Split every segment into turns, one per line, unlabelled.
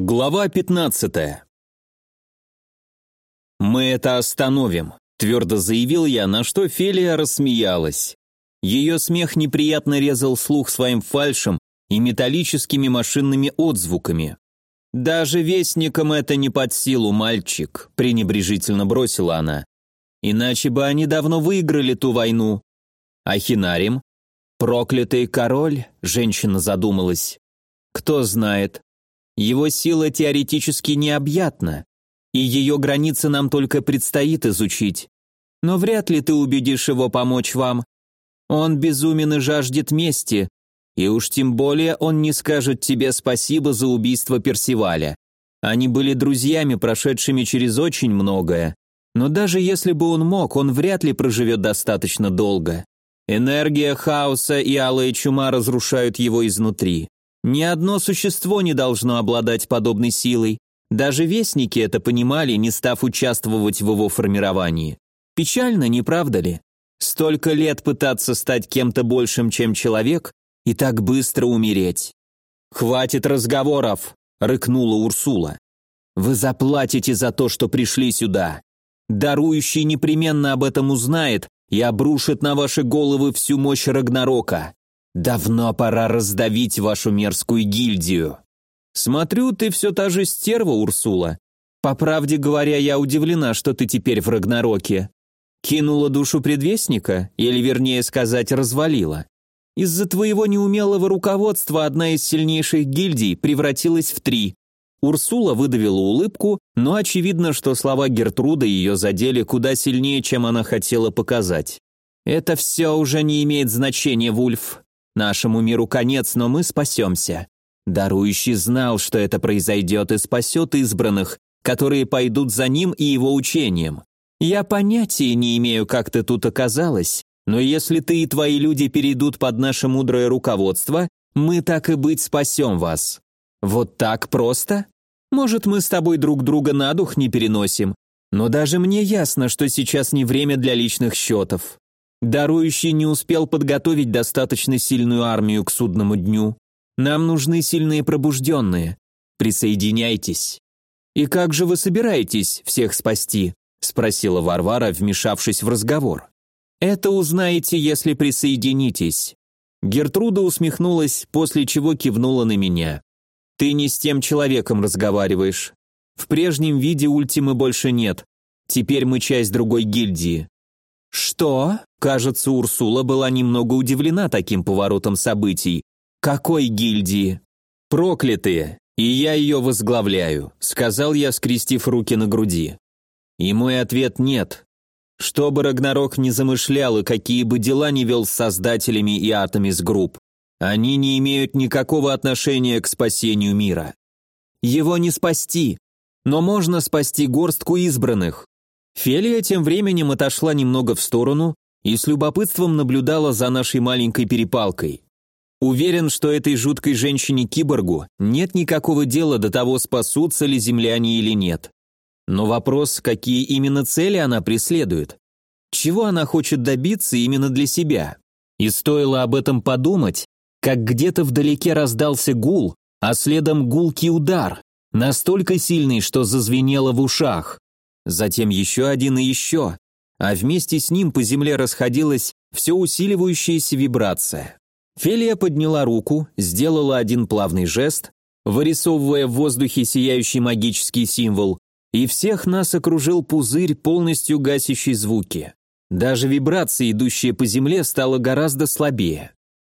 Глава 15 «Мы это остановим», — твердо заявил я, на что Фелия рассмеялась. Ее смех неприятно резал слух своим фальшем и металлическими машинными отзвуками. «Даже вестникам это не под силу, мальчик», — пренебрежительно бросила она. «Иначе бы они давно выиграли ту войну». «Ахинарим?» «Проклятый король?» — женщина задумалась. «Кто знает, его сила теоретически необъятна, и ее границы нам только предстоит изучить. Но вряд ли ты убедишь его помочь вам. Он безумен и жаждет мести, и уж тем более он не скажет тебе спасибо за убийство Персиваля. Они были друзьями, прошедшими через очень многое. Но даже если бы он мог, он вряд ли проживет достаточно долго. Энергия хаоса и алая чума разрушают его изнутри. Ни одно существо не должно обладать подобной силой. Даже вестники это понимали, не став участвовать в его формировании. Печально, не правда ли? Столько лет пытаться стать кем-то большим, чем человек, и так быстро умереть. «Хватит разговоров!» — рыкнула Урсула. «Вы заплатите за то, что пришли сюда. Дарующий непременно об этом узнает и обрушит на ваши головы всю мощь Рагнарока. Давно пора раздавить вашу мерзкую гильдию. Смотрю, ты все та же стерва, Урсула. По правде говоря, я удивлена, что ты теперь в Рагнароке. Кинула душу предвестника, или вернее сказать, развалила. Из-за твоего неумелого руководства одна из сильнейших гильдий превратилась в три. Урсула выдавила улыбку, но очевидно, что слова Гертруды ее задели куда сильнее, чем она хотела показать. «Это все уже не имеет значения, Вульф. Нашему миру конец, но мы спасемся. Дарующий знал, что это произойдет, и спасет избранных, которые пойдут за ним и его учением. Я понятия не имею, как ты тут оказалась, но если ты и твои люди перейдут под наше мудрое руководство, мы так и быть спасем вас. Вот так просто? Может, мы с тобой друг друга на дух не переносим, но даже мне ясно, что сейчас не время для личных счетов. Дарующий не успел подготовить достаточно сильную армию к судному дню. Нам нужны сильные пробужденные. Присоединяйтесь. И как же вы собираетесь всех спасти? спросила Варвара, вмешавшись в разговор. Это узнаете, если присоединитесь. Гертруда усмехнулась, после чего кивнула на меня. Ты не с тем человеком разговариваешь. В прежнем виде ультимы больше нет. Теперь мы часть другой гильдии. «Что?» Кажется, Урсула была немного удивлена таким поворотом событий. «Какой гильдии?» «Проклятые, и я ее возглавляю», — сказал я, скрестив руки на груди. И мой ответ «нет». Что бы Рагнарок не замышлял и какие бы дела не вел с создателями и атами с групп, они не имеют никакого отношения к спасению мира. Его не спасти, но можно спасти горстку избранных. Фелия тем временем отошла немного в сторону и с любопытством наблюдала за нашей маленькой перепалкой. Уверен, что этой жуткой женщине-киборгу нет никакого дела до того, спасутся ли земляне или нет. Но вопрос, какие именно цели она преследует. Чего она хочет добиться именно для себя? И стоило об этом подумать, как где-то вдалеке раздался гул, а следом гулкий удар, настолько сильный, что зазвенело в ушах затем еще один и еще, а вместе с ним по земле расходилась все усиливающаяся вибрация. Фелия подняла руку, сделала один плавный жест, вырисовывая в воздухе сияющий магический символ, и всех нас окружил пузырь, полностью гасящий звуки. Даже вибрация, идущая по земле, стала гораздо слабее.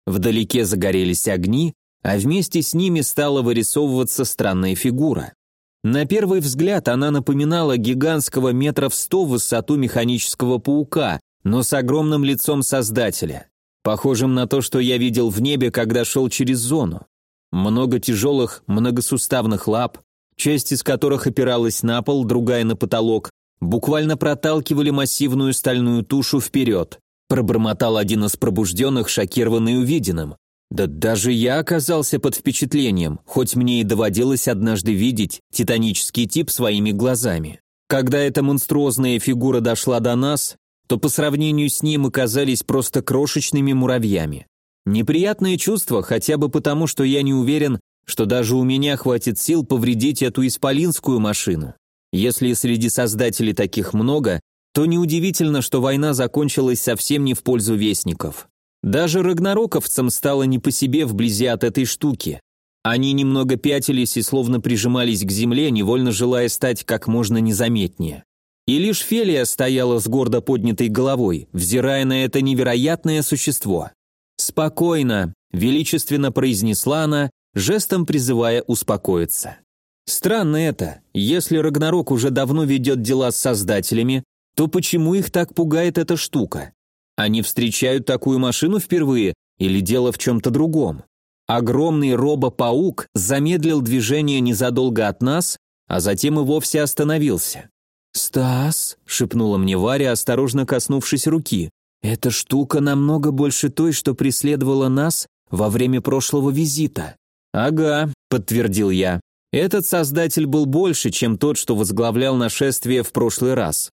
Вдалеке загорелись огни, а вместе с ними стала вырисовываться странная фигура. На первый взгляд она напоминала гигантского метров сто в высоту механического паука, но с огромным лицом создателя, похожим на то, что я видел в небе, когда шел через зону. Много тяжелых, многосуставных лап, часть из которых опиралась на пол, другая на потолок, буквально проталкивали массивную стальную тушу вперед. Пробормотал один из пробужденных, шокированный увиденным. Да даже я оказался под впечатлением, хоть мне и доводилось однажды видеть титанический тип своими глазами. Когда эта монструозная фигура дошла до нас, то по сравнению с ним мы казались просто крошечными муравьями. Неприятное чувство, хотя бы потому, что я не уверен, что даже у меня хватит сил повредить эту исполинскую машину. Если среди создателей таких много, то неудивительно, что война закончилась совсем не в пользу вестников. Даже рагнароковцам стало не по себе вблизи от этой штуки. Они немного пятились и словно прижимались к земле, невольно желая стать как можно незаметнее. И лишь Фелия стояла с гордо поднятой головой, взирая на это невероятное существо. «Спокойно», – величественно произнесла она, жестом призывая успокоиться. Странно это, если Рагнарок уже давно ведет дела с создателями, то почему их так пугает эта штука? Они встречают такую машину впервые или дело в чем-то другом? Огромный робо-паук замедлил движение незадолго от нас, а затем и вовсе остановился. «Стас», — шепнула мне Варя, осторожно коснувшись руки, «эта штука намного больше той, что преследовала нас во время прошлого визита». «Ага», — подтвердил я. «Этот создатель был больше, чем тот, что возглавлял нашествие в прошлый раз.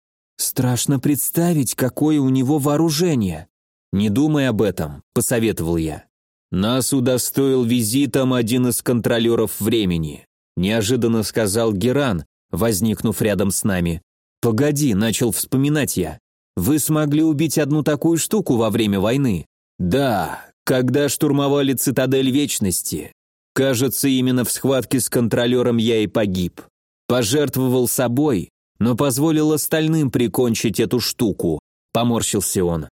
Страшно представить, какое у него вооружение». «Не думай об этом», — посоветовал я. «Нас удостоил визитом один из контролеров времени», — неожиданно сказал Геран, возникнув рядом с нами. «Погоди», — начал вспоминать я. «Вы смогли убить одну такую штуку во время войны?» «Да, когда штурмовали цитадель Вечности. Кажется, именно в схватке с контролером я и погиб. Пожертвовал собой, но позволил остальным прикончить эту штуку. Поморщился он.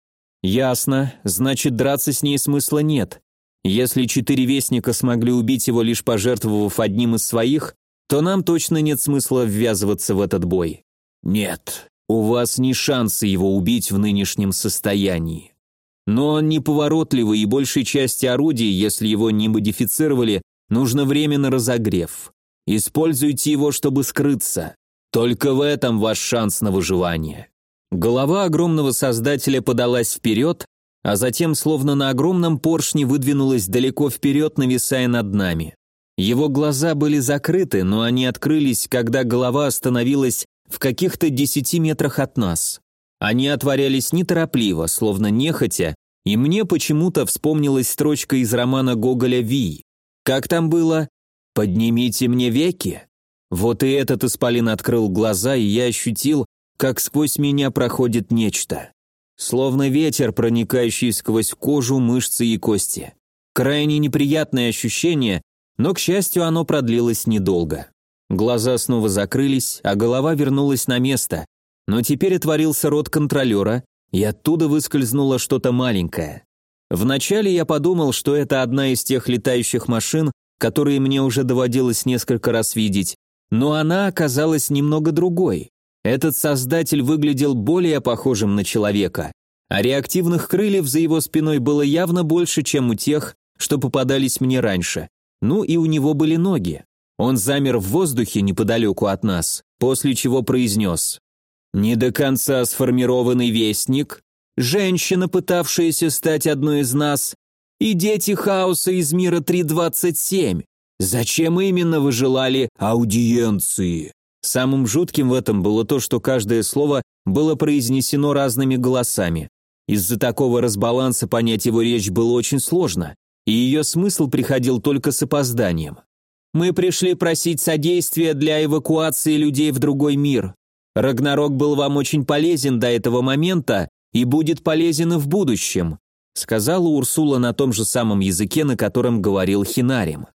Ясно, значит, драться с ней смысла нет. Если четыре вестника смогли убить его, лишь пожертвовав одним из своих, то нам точно нет смысла ввязываться в этот бой. Нет, у вас не шансы его убить в нынешнем состоянии. Но он неповоротливый, и большей части орудий, если его не модифицировали, нужно время на разогрев. Используйте его, чтобы скрыться. Только в этом ваш шанс на выживание. Голова огромного создателя подалась вперед, а затем, словно на огромном поршне, выдвинулась далеко вперед, нависая над нами. Его глаза были закрыты, но они открылись, когда голова остановилась в каких-то десяти метрах от нас. Они отворялись неторопливо, словно нехотя, и мне почему-то вспомнилась строчка из романа Гоголя «Ви». Как там было? «Поднимите мне веки». Вот и этот исполин открыл глаза, и я ощутил, как сквозь меня проходит нечто. Словно ветер, проникающий сквозь кожу, мышцы и кости. Крайне неприятное ощущение, но, к счастью, оно продлилось недолго. Глаза снова закрылись, а голова вернулась на место, но теперь отворился рот контролера, и оттуда выскользнуло что-то маленькое. Вначале я подумал, что это одна из тех летающих машин, которые мне уже доводилось несколько раз видеть, но она оказалась немного другой. Этот создатель выглядел более похожим на человека, а реактивных крыльев за его спиной было явно больше, чем у тех, что попадались мне раньше. Ну и у него были ноги. Он замер в воздухе неподалеку от нас, после чего произнес не до конца сформированный вестник, женщина, пытавшаяся стать одной из нас, и дети хаоса из мира 327. Зачем именно вы желали аудиенции? Самым жутким в этом было то, что каждое слово было произнесено разными голосами. Из-за такого разбаланса понять его речь было очень сложно, и ее смысл приходил только с опозданием. «Мы пришли просить содействия для эвакуации людей в другой мир. Рагнарок был вам очень полезен до этого момента и будет полезен и в будущем», сказала Урсула на том же самом языке, на котором говорил Хинарим.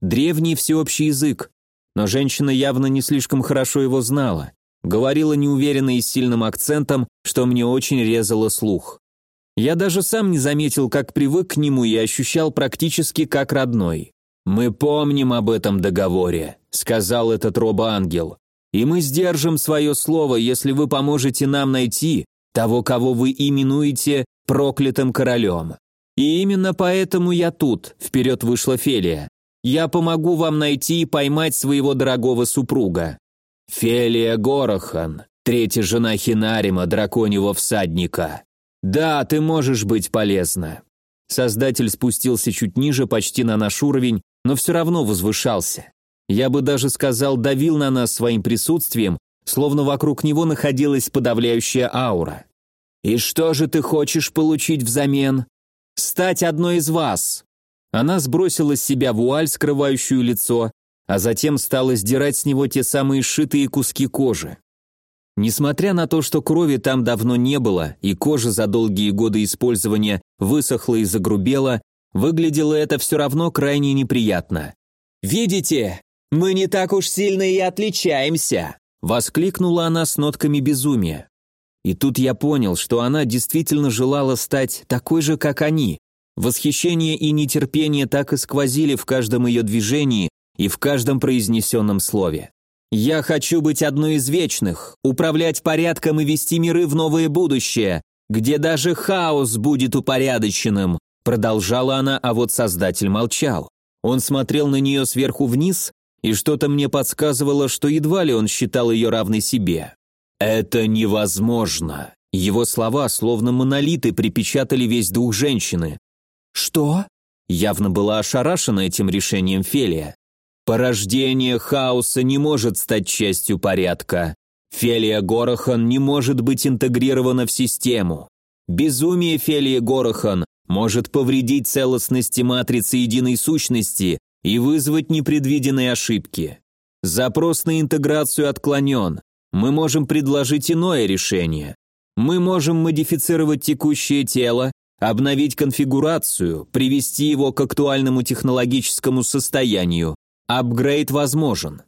Древний всеобщий язык, но женщина явно не слишком хорошо его знала. Говорила неуверенно и с сильным акцентом, что мне очень резало слух. Я даже сам не заметил, как привык к нему и ощущал практически как родной. «Мы помним об этом договоре», — сказал этот робоангел. И мы сдержим свое слово, если вы поможете нам найти того, кого вы именуете проклятым королем. И именно поэтому я тут, вперед вышла Фелия. Я помогу вам найти и поймать своего дорогого супруга. Фелия Горохан, третья жена Хинарима, драконьего всадника. Да, ты можешь быть полезна. Создатель спустился чуть ниже, почти на наш уровень, но все равно возвышался. Я бы даже сказал, давил на нас своим присутствием, словно вокруг него находилась подавляющая аура. «И что же ты хочешь получить взамен?» «Стать одной из вас!» Она сбросила с себя вуаль, скрывающую лицо, а затем стала сдирать с него те самые сшитые куски кожи. Несмотря на то, что крови там давно не было, и кожа за долгие годы использования высохла и загрубела, выглядело это все равно крайне неприятно. «Видите, мы не так уж сильно и отличаемся!» Воскликнула она с нотками безумия. И тут я понял, что она действительно желала стать такой же, как они. Восхищение и нетерпение так и сквозили в каждом ее движении и в каждом произнесенном слове. «Я хочу быть одной из вечных, управлять порядком и вести миры в новое будущее, где даже хаос будет упорядоченным», продолжала она, а вот Создатель молчал. Он смотрел на нее сверху вниз, и что-то мне подсказывало, что едва ли он считал ее равной себе. «Это невозможно!» Его слова, словно монолиты, припечатали весь дух женщины. «Что?» Явно была ошарашена этим решением Фелия. «Порождение хаоса не может стать частью порядка. Фелия Горохан не может быть интегрирована в систему. Безумие Фелии Горохан может повредить целостности матрицы единой сущности и вызвать непредвиденные ошибки. Запрос на интеграцию отклонен. Мы можем предложить иное решение. Мы можем модифицировать текущее тело, обновить конфигурацию, привести его к актуальному технологическому состоянию. Апгрейд возможен.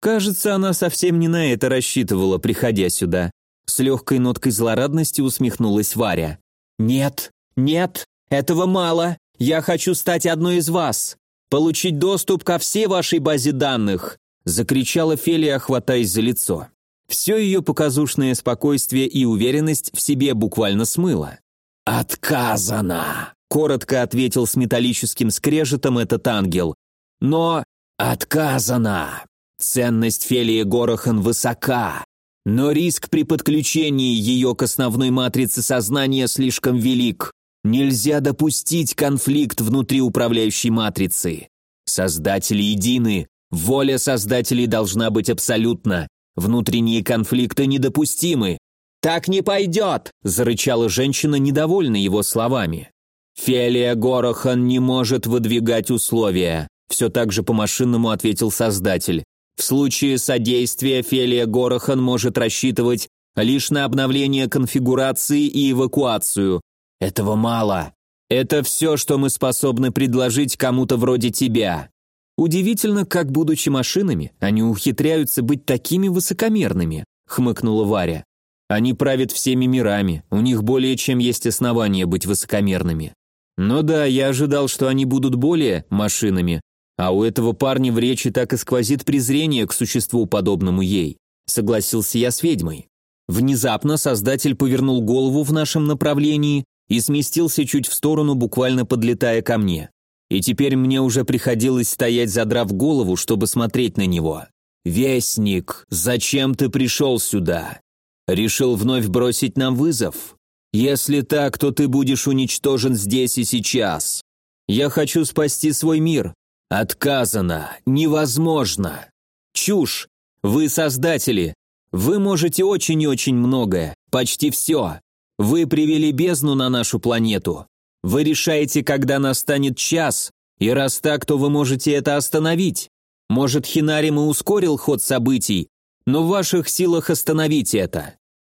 Кажется, она совсем не на это рассчитывала, приходя сюда. С легкой ноткой злорадности усмехнулась Варя. «Нет, нет, этого мало. Я хочу стать одной из вас получить доступ ко всей вашей базе данных!» закричала Фелия, хватаясь за лицо. Все ее показушное спокойствие и уверенность в себе буквально смыло. «Отказано!» – коротко ответил с металлическим скрежетом этот ангел. «Но отказано! Ценность Фелии Горохан высока, но риск при подключении ее к основной матрице сознания слишком велик. Нельзя допустить конфликт внутри управляющей матрицы. Создатели едины, воля создателей должна быть абсолютна, внутренние конфликты недопустимы. «Так не пойдет!» – зарычала женщина, недовольна его словами. «Фелия Горохан не может выдвигать условия», – все так же по-машинному ответил создатель. «В случае содействия Фелия Горохан может рассчитывать лишь на обновление конфигурации и эвакуацию, этого мало. Это все, что мы способны предложить кому-то вроде тебя. Удивительно, как, будучи машинами, они ухитряются быть такими высокомерными, хмыкнула Варя. Они правят всеми мирами, у них более чем есть основания быть высокомерными. Но да, я ожидал, что они будут более машинами, а у этого парня в речи так и сквозит презрение к существу, подобному ей. Согласился я с ведьмой. Внезапно создатель повернул голову в нашем направлении и сместился чуть в сторону, буквально подлетая ко мне. И теперь мне уже приходилось стоять, задрав голову, чтобы смотреть на него. «Вестник, зачем ты пришел сюда? Решил вновь бросить нам вызов? Если так, то ты будешь уничтожен здесь и сейчас. Я хочу спасти свой мир. Отказано, невозможно. Чушь. Вы создатели. Вы можете очень и очень многое, почти все. Вы привели бездну на нашу планету. Вы решаете, когда настанет час, и раз так, то вы можете это остановить. Может, Хинарим и ускорил ход событий, но в ваших силах остановить это».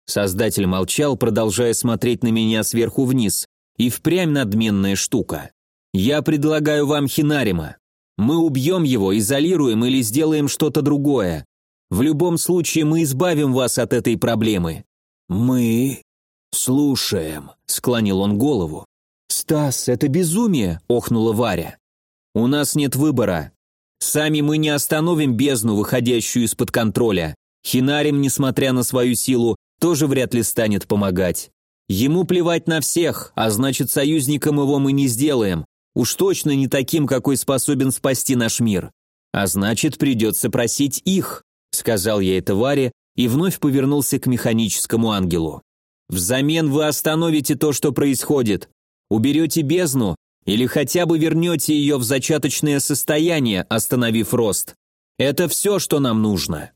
Создатель молчал, продолжая смотреть на меня сверху вниз, и впрямь надменная штука. «Я предлагаю вам Хинарима. Мы убьем его, изолируем или сделаем что-то другое. В любом случае мы избавим вас от этой проблемы». «Мы «Слушаем», — склонил он голову. «Стас, это безумие!» — охнула Варя. «У нас нет выбора. Сами мы не остановим бездну, выходящую из-под контроля. Хинарим, несмотря на свою силу, тоже вряд ли станет помогать. Ему плевать на всех, а значит, союзником его мы не сделаем. Уж точно не таким, какой способен спасти наш мир. А значит, придется просить их», — сказал я это Варе и вновь повернулся к механическому ангелу. Взамен вы остановите то, что происходит. Уберете бездну или хотя бы вернете ее в зачаточное состояние, остановив рост. Это все, что нам нужно.